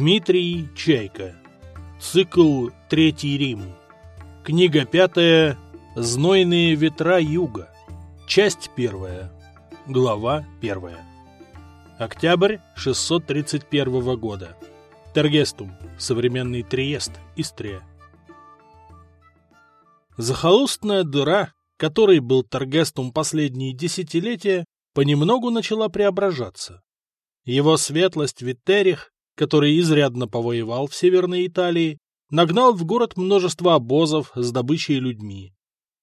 Дмитрий Чайка. Цикл «Третий Рим». Книга пятая «Знойные ветра юга». Часть первая. Глава первая. Октябрь 631 года. Тергестум. Современный Триест. Истрия. Захолустная дыра, которой был Тергестум последние десятилетия, понемногу начала преображаться. Его светлость Виттерих, который изрядно повоевал в Северной Италии, нагнал в город множество обозов с добычей и людьми.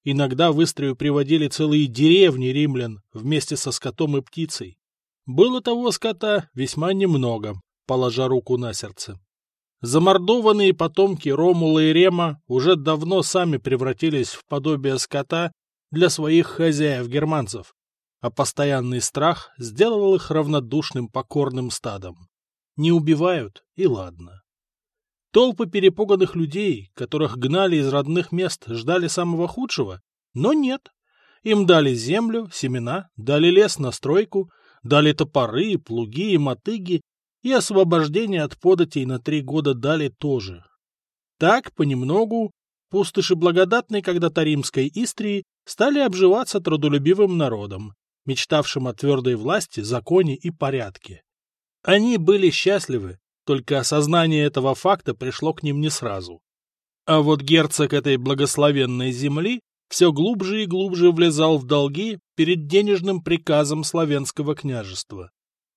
Иногда в Истрию приводили целые деревни римлян вместе со скотом и птицей. Было того скота весьма немного, положа руку на сердце. Замордованные потомки Ромула и Рема уже давно сами превратились в подобие скота для своих хозяев-германцев, а постоянный страх сделал их равнодушным покорным стадом. Не убивают, и ладно. Толпы перепуганных людей, которых гнали из родных мест, ждали самого худшего, но нет. Им дали землю, семена, дали лес на стройку, дали топоры, плуги и мотыги, и освобождение от податей на три года дали тоже. Так, понемногу, пустыши благодатной когда-то римской Истрии стали обживаться трудолюбивым народом, мечтавшим о твердой власти, законе и порядке. Они были счастливы, только осознание этого факта пришло к ним не сразу. А вот герцог этой благословенной земли все глубже и глубже влезал в долги перед денежным приказом славянского княжества.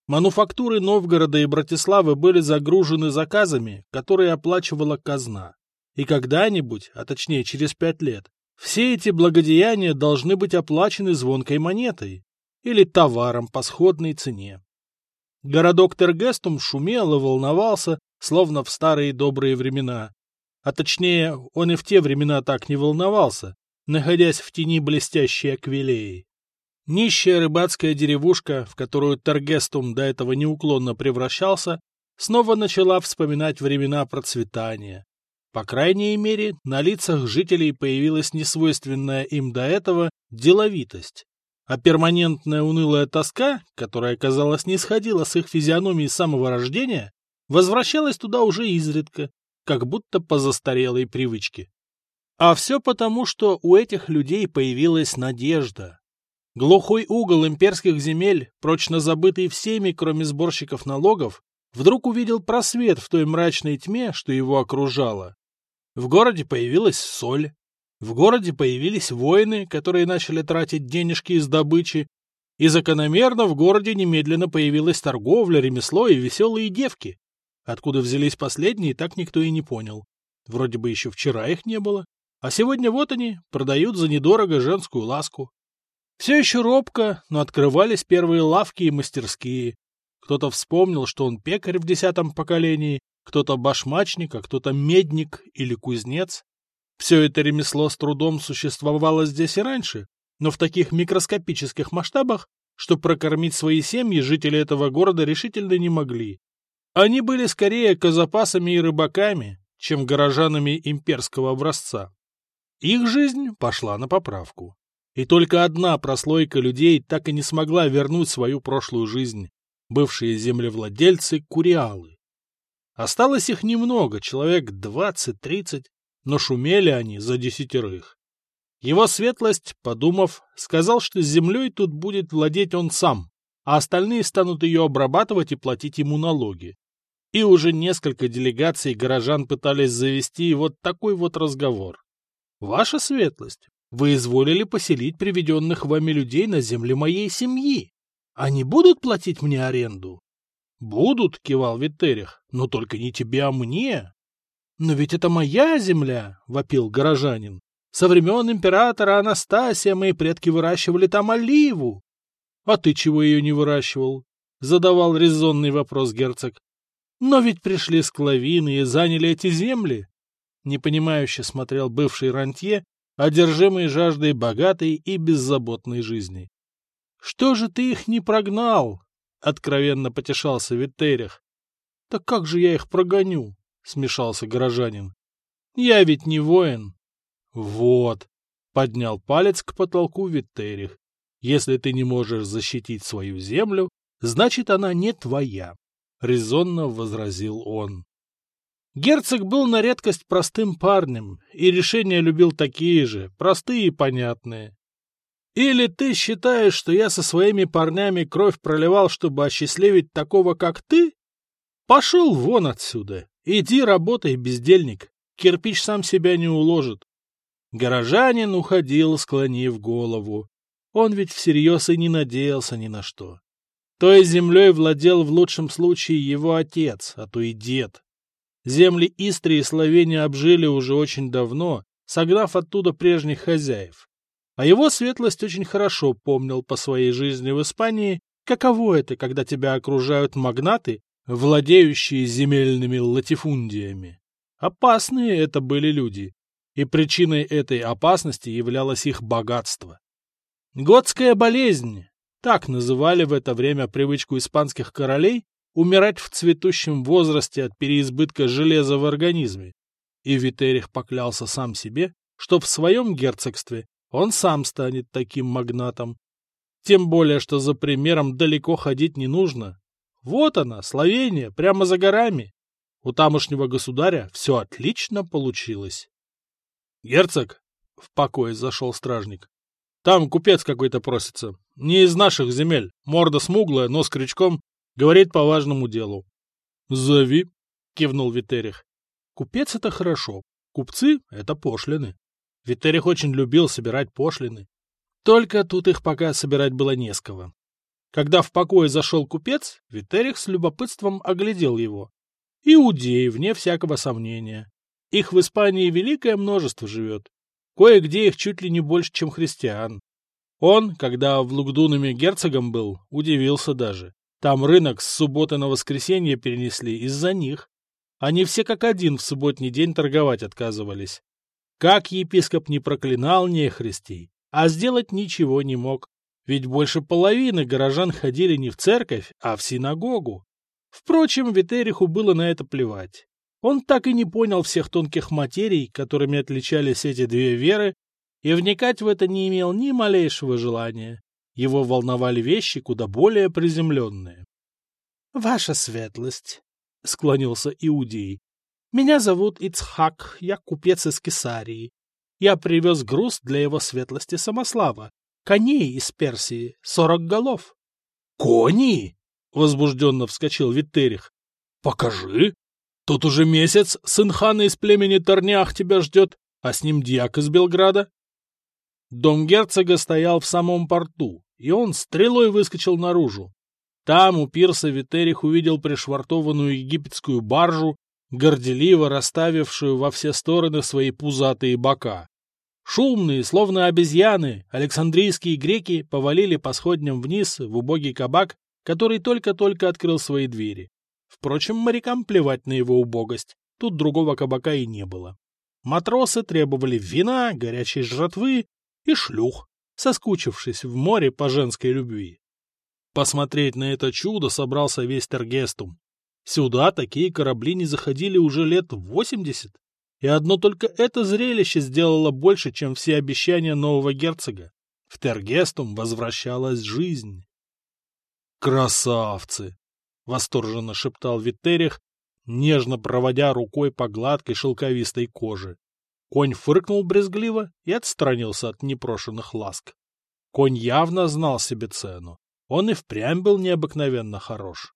Мануфактуры Новгорода и Братиславы были загружены заказами, которые оплачивала казна. И когда-нибудь, а точнее через пять лет, все эти благодеяния должны быть оплачены звонкой монетой или товаром по сходной цене. Городок Тергестум шумел и волновался, словно в старые добрые времена. А точнее, он и в те времена так не волновался, находясь в тени блестящей аквилеи. Нищая рыбацкая деревушка, в которую Тергестум до этого неуклонно превращался, снова начала вспоминать времена процветания. По крайней мере, на лицах жителей появилась несвойственная им до этого деловитость. А перманентная унылая тоска, которая, казалось, не сходила с их физиономии с самого рождения, возвращалась туда уже изредка, как будто по застарелой привычке. А все потому, что у этих людей появилась надежда. Глухой угол имперских земель, прочно забытый всеми, кроме сборщиков налогов, вдруг увидел просвет в той мрачной тьме, что его окружало. В городе появилась соль. В городе появились воины, которые начали тратить денежки из добычи. И закономерно в городе немедленно появилась торговля, ремесло и веселые девки. Откуда взялись последние, так никто и не понял. Вроде бы еще вчера их не было. А сегодня вот они, продают за недорого женскую ласку. Все еще робко, но открывались первые лавки и мастерские. Кто-то вспомнил, что он пекарь в десятом поколении, кто-то башмачник, а кто-то медник или кузнец. Все это ремесло с трудом существовало здесь и раньше, но в таких микроскопических масштабах, что прокормить свои семьи жители этого города решительно не могли. Они были скорее казапасами и рыбаками, чем горожанами имперского образца. Их жизнь пошла на поправку. И только одна прослойка людей так и не смогла вернуть свою прошлую жизнь — бывшие землевладельцы Куриалы. Осталось их немного, человек двадцать-тридцать, но шумели они за десятерых. Его светлость, подумав, сказал, что землей тут будет владеть он сам, а остальные станут ее обрабатывать и платить ему налоги. И уже несколько делегаций горожан пытались завести вот такой вот разговор. Ваша светлость, вы изволили поселить приведенных вами людей на земле моей семьи. Они будут платить мне аренду? — Будут, — кивал Витерих, — но только не тебе, а мне. — Но ведь это моя земля, — вопил горожанин. Со времен императора Анастасия мои предки выращивали там оливу. — А ты чего ее не выращивал? — задавал резонный вопрос герцог. — Но ведь пришли склавины и заняли эти земли. Непонимающе смотрел бывший рантье одержимый жаждой богатой и беззаботной жизни. — Что же ты их не прогнал? — откровенно потешался Виттерих. — Так как же я их прогоню? — смешался горожанин. — Я ведь не воин. — Вот, — поднял палец к потолку Виттерих. — Если ты не можешь защитить свою землю, значит, она не твоя, — резонно возразил он. Герцог был на редкость простым парнем, и решения любил такие же, простые и понятные. Или ты считаешь, что я со своими парнями кровь проливал, чтобы осчастливить такого, как ты? Пошел вон отсюда. Иди работай, бездельник. Кирпич сам себя не уложит. Горожанин уходил, склонив голову. Он ведь всерьез и не надеялся ни на что. Той землей владел в лучшем случае его отец, а то и дед. Земли Истрии и Словения обжили уже очень давно, согнав оттуда прежних хозяев. А его светлость очень хорошо помнил по своей жизни в Испании, каково это, когда тебя окружают магнаты, владеющие земельными латифундиями. Опасные это были люди, и причиной этой опасности являлось их богатство. Готская болезнь, так называли в это время привычку испанских королей умирать в цветущем возрасте от переизбытка железа в организме. И Витерих поклялся сам себе, что в своем герцогстве он сам станет таким магнатом. Тем более, что за примером далеко ходить не нужно. Вот она, Словения, прямо за горами. У тамошнего государя все отлично получилось. — Герцог, — в покое зашел стражник, — там купец какой-то просится. Не из наших земель, морда смуглая, но с крючком, говорит по важному делу. — Зови, — кивнул Витерих. — Купец — это хорошо, купцы — это пошлины. Витерих очень любил собирать пошлины. Только тут их пока собирать было не с кого. Когда в покое зашел купец, Витерих с любопытством оглядел его. Иудеи, вне всякого сомнения. Их в Испании великое множество живет. Кое-где их чуть ли не больше, чем христиан. Он, когда в Лугдунами герцогом был, удивился даже. Там рынок с субботы на воскресенье перенесли из-за них. Они все как один в субботний день торговать отказывались. Как епископ не проклинал нехристей, а сделать ничего не мог, ведь больше половины горожан ходили не в церковь, а в синагогу. Впрочем, Витериху было на это плевать. Он так и не понял всех тонких материй, которыми отличались эти две веры, и вникать в это не имел ни малейшего желания. Его волновали вещи куда более приземленные. — Ваша светлость, — склонился Иудей, меня зовут Ицхак, я купец из Кесарии. Я привез груз для его светлости Самослава. Коней из Персии, сорок голов. — Кони? — возбужденно вскочил Виттерих. — Покажи. Тут уже месяц сын хана из племени Торнях тебя ждет, а с ним дьяк из Белграда. Дом герцога стоял в самом порту, и он стрелой выскочил наружу. Там у пирса Витерих увидел пришвартованную египетскую баржу горделиво расставившую во все стороны свои пузатые бока. Шумные, словно обезьяны, александрийские греки повалили по сходням вниз в убогий кабак, который только-только открыл свои двери. Впрочем, морякам плевать на его убогость, тут другого кабака и не было. Матросы требовали вина, горячей жратвы и шлюх, соскучившись в море по женской любви. Посмотреть на это чудо собрался весь Тергестум. Сюда такие корабли не заходили уже лет восемьдесят, и одно только это зрелище сделало больше, чем все обещания нового герцога. В Тергестум возвращалась жизнь. «Красавцы!» — восторженно шептал Витерих, нежно проводя рукой по гладкой шелковистой коже. Конь фыркнул брезгливо и отстранился от непрошенных ласк. Конь явно знал себе цену. Он и впрямь был необыкновенно хорош.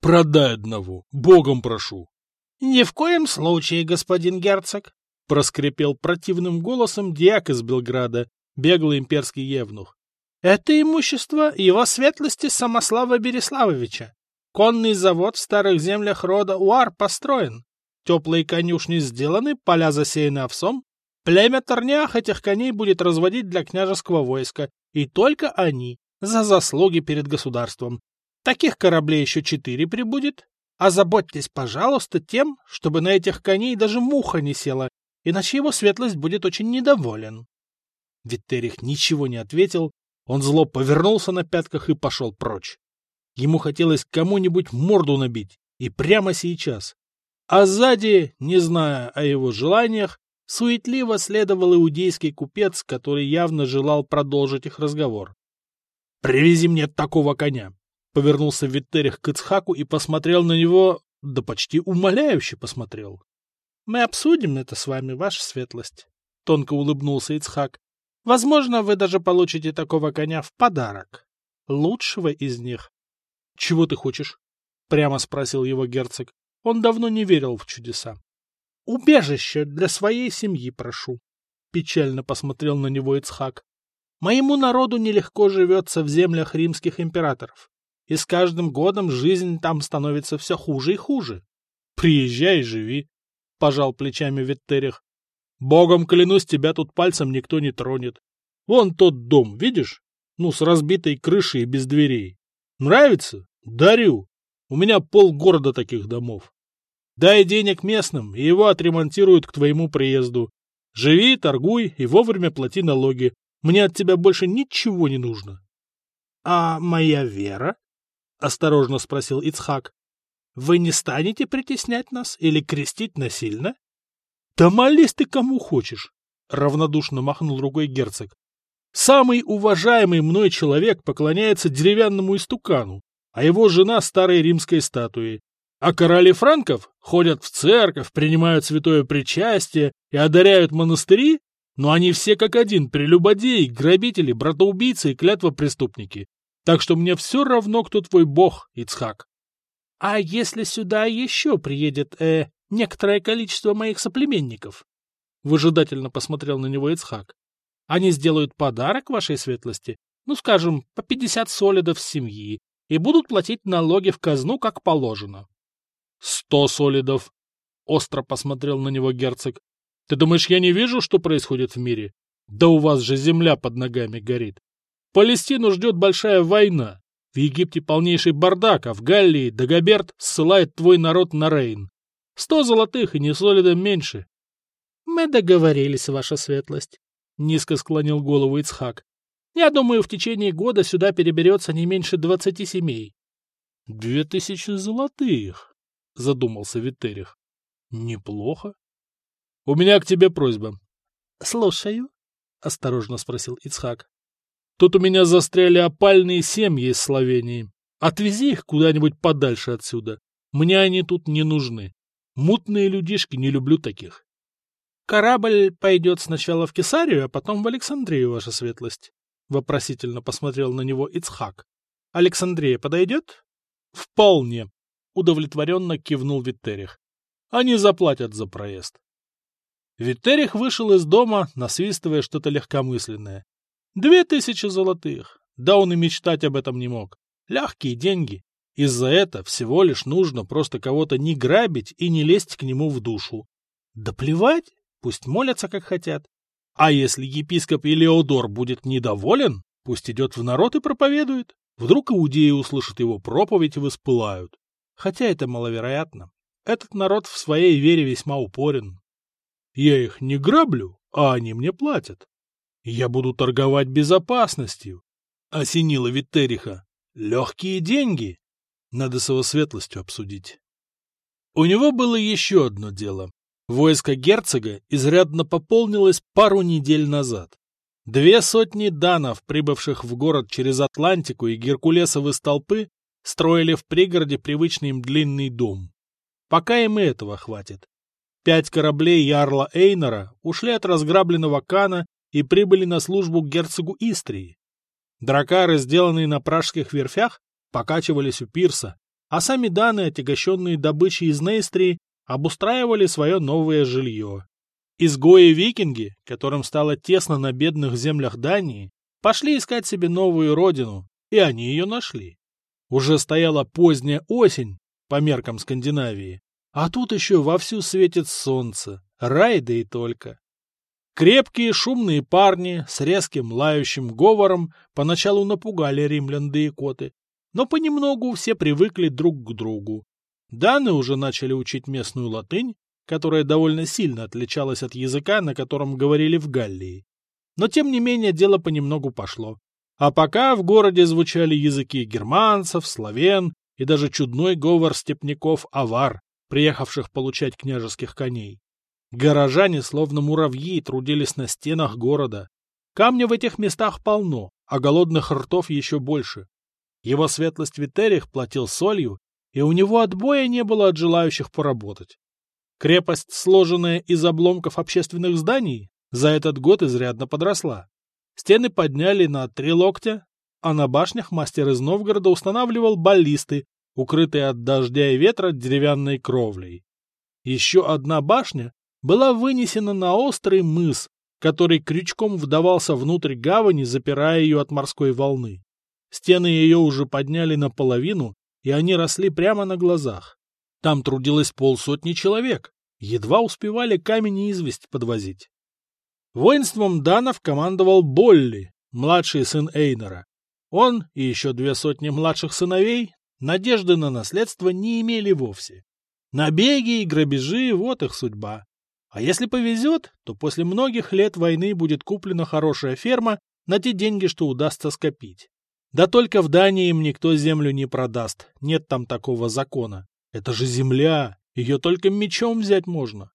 Продай одного, богом прошу. — Ни в коем случае, господин герцог, — проскрипел противным голосом диак из Белграда, беглый имперский евнух. — Это имущество его светлости Самослава Береславовича. Конный завод в старых землях рода Уар построен. Теплые конюшни сделаны, поля засеяны овсом. Племя Торнях этих коней будет разводить для княжеского войска, и только они, за заслуги перед государством. Таких кораблей еще четыре прибудет. Озаботьтесь, пожалуйста, тем, чтобы на этих коней даже муха не села, иначе его светлость будет очень недоволен. Виттерих ничего не ответил, он зло повернулся на пятках и пошел прочь. Ему хотелось кому-нибудь морду набить, и прямо сейчас. А сзади, не зная о его желаниях, суетливо следовал иудейский купец, который явно желал продолжить их разговор. «Привези мне такого коня!» Повернулся Виттерих к Ицхаку и посмотрел на него, да почти умоляюще посмотрел. — Мы обсудим это с вами, ваша светлость, — тонко улыбнулся Ицхак. — Возможно, вы даже получите такого коня в подарок. Лучшего из них. — Чего ты хочешь? — прямо спросил его герцог. Он давно не верил в чудеса. — Убежище для своей семьи прошу, — печально посмотрел на него Ицхак. — Моему народу нелегко живется в землях римских императоров, и с каждым годом жизнь там становится все хуже и хуже. — Приезжай и живи, — пожал плечами Веттерих. — Богом клянусь, тебя тут пальцем никто не тронет. Вон тот дом, видишь? Ну, с разбитой крышей и без дверей. Нравится? Дарю. У меня полгорода таких домов. Дай денег местным, и его отремонтируют к твоему приезду. Живи, торгуй и вовремя плати налоги. Мне от тебя больше ничего не нужно. — А моя вера? — осторожно спросил Ицхак. — Вы не станете притеснять нас или крестить насильно? — Да молись ты кому хочешь, — равнодушно махнул рукой герцог. — Самый уважаемый мной человек поклоняется деревянному истукану, а его жена старой римской статуе. А короли франков ходят в церковь, принимают святое причастие и одаряют монастыри, но они все как один прелюбодеи, грабители, братоубийцы и клятвопреступники. Так что мне все равно, кто твой бог, Ицхак. — А если сюда еще приедет, э, некоторое количество моих соплеменников? Выжидательно посмотрел на него Ицхак. — Они сделают подарок вашей светлости, ну, скажем, по пятьдесят солидов семьи, и будут платить налоги в казну, как положено. — Сто солидов! — остро посмотрел на него герцог. — Ты думаешь, я не вижу, что происходит в мире? Да у вас же земля под ногами горит. Палестину ждет большая война. В Египте полнейший бардак, а в Галлии Дагоберт ссылает твой народ на Рейн. Сто золотых и не солидом меньше. — Мы договорились, ваша светлость, — низко склонил голову Ицхак. Я думаю, в течение года сюда переберется не меньше двадцати семей. — Две тысячи золотых, — задумался Витерих. — Неплохо. — У меня к тебе просьба. — Слушаю, — осторожно спросил Ицхак. — Тут у меня застряли опальные семьи из Словении. Отвези их куда-нибудь подальше отсюда. Мне они тут не нужны. Мутные людишки, не люблю таких. — Корабль пойдет сначала в Кесарию, а потом в Александрию, ваша светлость. — вопросительно посмотрел на него Ицхак. — Александрия подойдет? — Вполне, — удовлетворенно кивнул Виттерих. — Они заплатят за проезд. Виттерих вышел из дома, насвистывая что-то легкомысленное. Две тысячи золотых. Да он и мечтать об этом не мог. Легкие деньги. Из-за это всего лишь нужно просто кого-то не грабить и не лезть к нему в душу. Да плевать, пусть молятся как хотят. А если епископ Илеодор будет недоволен, пусть идет в народ и проповедует. Вдруг иудеи услышат его проповедь и воспылают. Хотя это маловероятно. Этот народ в своей вере весьма упорен. Я их не граблю, а они мне платят. Я буду торговать безопасностью. Осенила Виттериха. Легкие деньги. Надо с его светлостью обсудить. У него было еще одно дело. Войско герцога изрядно пополнилось пару недель назад. Две сотни данов, прибывших в город через Атлантику и Геркулесовы столпы, строили в пригороде привычный им длинный дом. Пока им и этого хватит. Пять кораблей Ярла Эйнора ушли от разграбленного Кана и прибыли на службу к герцогу Истрии. Дракары, сделанные на пражских верфях, покачивались у пирса, а сами даны, отягощенные добычей из Нейстрии, обустраивали свое новое жилье. Изгои-викинги, которым стало тесно на бедных землях Дании, пошли искать себе новую родину, и они ее нашли. Уже стояла поздняя осень, по меркам Скандинавии, а тут еще вовсю светит солнце, рай да и только. Крепкие шумные парни с резким лающим говором поначалу напугали римлян да икоты, но понемногу все привыкли друг к другу, Даны уже начали учить местную латынь, которая довольно сильно отличалась от языка, на котором говорили в Галлии. Но тем не менее дело понемногу пошло. А пока в городе звучали языки германцев, славян и даже чудной говор степняков-авар, приехавших получать княжеских коней. Горожане, словно муравьи, трудились на стенах города. Камня в этих местах полно, а голодных ртов еще больше. Его светлость Витерих платил солью и у него отбоя не было от желающих поработать. Крепость, сложенная из обломков общественных зданий, за этот год изрядно подросла. Стены подняли на три локтя, а на башнях мастер из Новгорода устанавливал баллисты, укрытые от дождя и ветра деревянной кровлей. Еще одна башня была вынесена на острый мыс, который крючком вдавался внутрь гавани, запирая ее от морской волны. Стены ее уже подняли наполовину, и они росли прямо на глазах. Там трудилось полсотни человек, едва успевали камень и известь подвозить. Воинством данов командовал Болли, младший сын Эйнера. Он и еще две сотни младших сыновей надежды на наследство не имели вовсе. Набеги и грабежи — вот их судьба. А если повезет, то после многих лет войны будет куплена хорошая ферма на те деньги, что удастся скопить. Да только в Дании им никто землю не продаст, нет там такого закона. Это же земля, ее только мечом взять можно.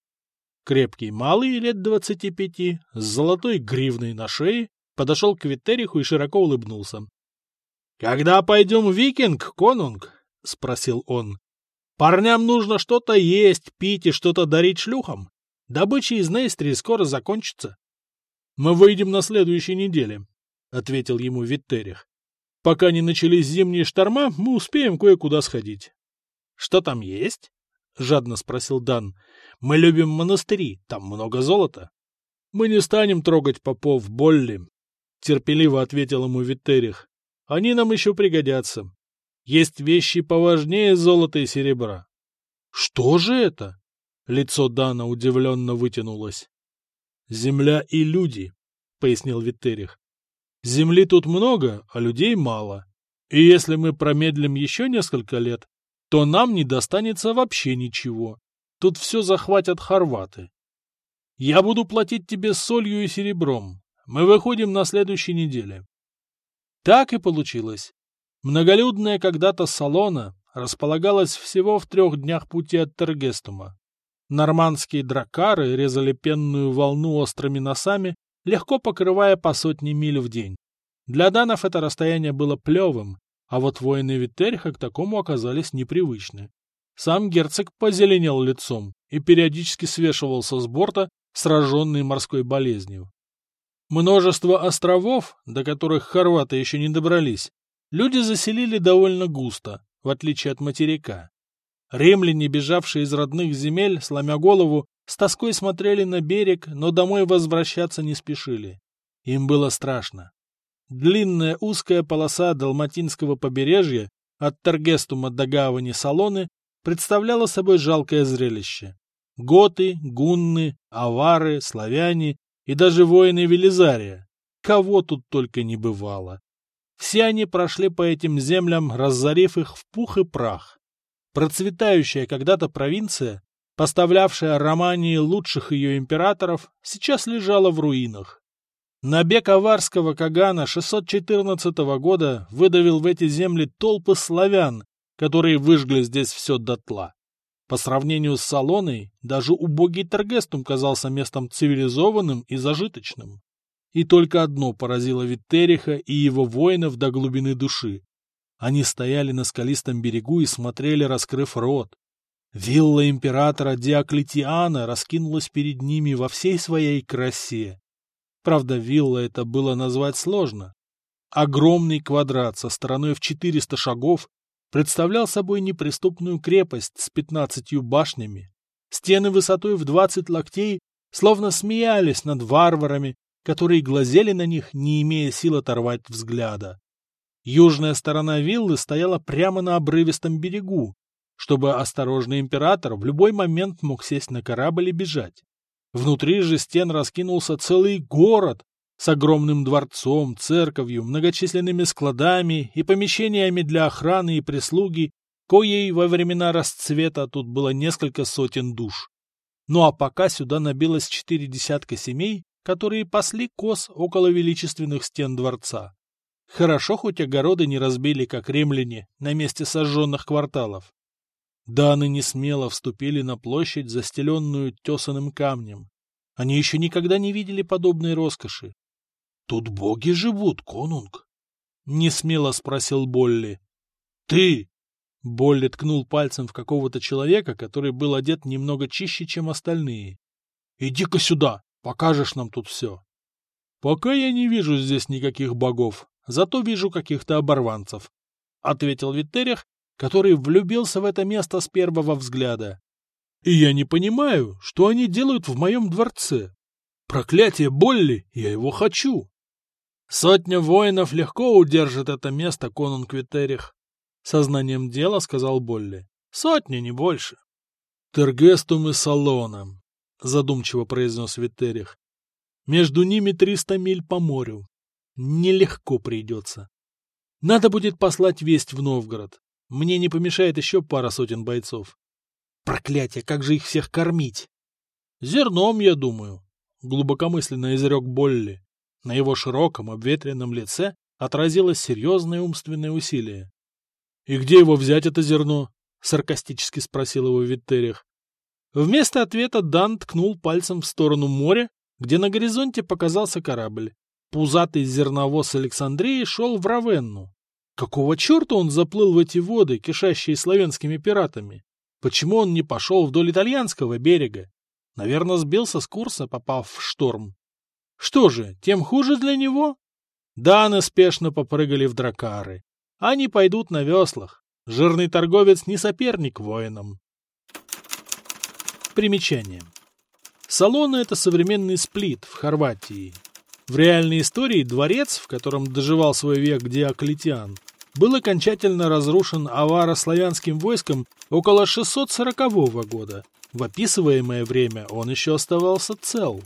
Крепкий малый, лет двадцати пяти, с золотой гривной на шее, подошел к Витериху и широко улыбнулся. — Когда пойдем викинг, конунг? — спросил он. — Парням нужно что-то есть, пить и что-то дарить шлюхам. Добыча из Нейстри скоро закончится. — Мы выйдем на следующей неделе, — ответил ему Виттерих. — Пока не начались зимние шторма, мы успеем кое-куда сходить. — Что там есть? — жадно спросил Дан. — Мы любим монастыри, там много золота. — Мы не станем трогать попов Болли, — терпеливо ответил ему Виттерих. — Они нам еще пригодятся. Есть вещи поважнее золота и серебра. — Что же это? Лицо Дана удивленно вытянулось. «Земля и люди», — пояснил Виттерих. «Земли тут много, а людей мало. И если мы промедлим еще несколько лет, то нам не достанется вообще ничего. Тут все захватят хорваты. Я буду платить тебе солью и серебром. Мы выходим на следующей неделе». Так и получилось. Многолюдная когда-то салона располагалась всего в трех днях пути от Тергестума. Нормандские дракары резали пенную волну острыми носами, легко покрывая по сотне миль в день. Для данов это расстояние было плевым, а вот воины Витерха к такому оказались непривычны. Сам герцог позеленел лицом и периодически свешивался с борта, сраженный морской болезнью. Множество островов, до которых хорваты еще не добрались, люди заселили довольно густо, в отличие от материка. Римляне, бежавшие из родных земель, сломя голову, с тоской смотрели на берег, но домой возвращаться не спешили. Им было страшно. Длинная узкая полоса далматинского побережья от Таргестума до гавани Салоны представляла собой жалкое зрелище. Готы, гунны, авары, славяне и даже воины Велизария. Кого тут только не бывало. Все они прошли по этим землям, разорив их в пух и прах. Процветающая когда-то провинция, поставлявшая Романии лучших ее императоров, сейчас лежала в руинах. Набег аварского Кагана 614 года выдавил в эти земли толпы славян, которые выжгли здесь все дотла. По сравнению с Салоной, даже убогий Тергестум казался местом цивилизованным и зажиточным. И только одно поразило Виттериха и его воинов до глубины души. Они стояли на скалистом берегу и смотрели, раскрыв рот. Вилла императора Диоклетиана раскинулась перед ними во всей своей красе. Правда, вилла это было назвать сложно. Огромный квадрат со стороной в 400 шагов представлял собой неприступную крепость с пятнадцатью башнями. Стены высотой в 20 локтей словно смеялись над варварами, которые глазели на них, не имея сил оторвать взгляда. Южная сторона виллы стояла прямо на обрывистом берегу, чтобы осторожный император в любой момент мог сесть на корабль и бежать. Внутри же стен раскинулся целый город с огромным дворцом, церковью, многочисленными складами и помещениями для охраны и прислуги, коей во времена расцвета тут было несколько сотен душ. Ну а пока сюда набилось четыре десятка семей, которые пасли коз около величественных стен дворца. Хорошо, хоть огороды не разбили, как римляне, на месте сожженных кварталов. Даны не смело вступили на площадь, застеленную тесаным камнем. Они еще никогда не видели подобной роскоши. — Тут боги живут, конунг? — не смело спросил Болли. — Ты! Болли ткнул пальцем в какого-то человека, который был одет немного чище, чем остальные. «Иди-ка сюда, покажешь нам тут все». «Пока я не вижу здесь никаких богов, зато вижу каких-то оборванцев», — ответил Виттерих, который влюбился в это место с первого взгляда. «И я не понимаю, что они делают в моем дворце. Проклятие Болли, я его хочу!» «Сотня воинов легко удержит это место, конунг Виттерих», — сознанием дела сказал Болли. «Сотня, не больше». «Тергестум и Салоном», — задумчиво произнес Виттерих. «Между ними триста миль по морю. Нелегко придется. Надо будет послать весть в Новгород. Мне не помешает еще пара сотен бойцов. Проклятие, как же их всех кормить? Зерном, я думаю, — глубокомысленно изрек Болли. На его широком, обветренном лице отразилось серьезное умственное усилие. «И где его взять, это зерно?» — саркастически спросил его Виттерих. Вместо ответа Дан ткнул пальцем в сторону моря, где на горизонте показался корабль. Пузатый зерновоз Александрии шел в Равенну. Какого черта он заплыл в эти воды, кишащие славянскими пиратами? Почему он не пошел вдоль итальянского берега? Наверное, сбился с курса, попав в шторм. Что же, тем хуже для него? Даны спешно попрыгали в дракары. Они пойдут на веслах. Жирный торговец не соперник воинам. Примечание. Салоны — это современный сплит в Хорватии. В реальной истории дворец, в котором доживал свой век Диоклетиан, был окончательно разрушен аваро-славянским войском около 640 года. В описываемое время он еще оставался цел.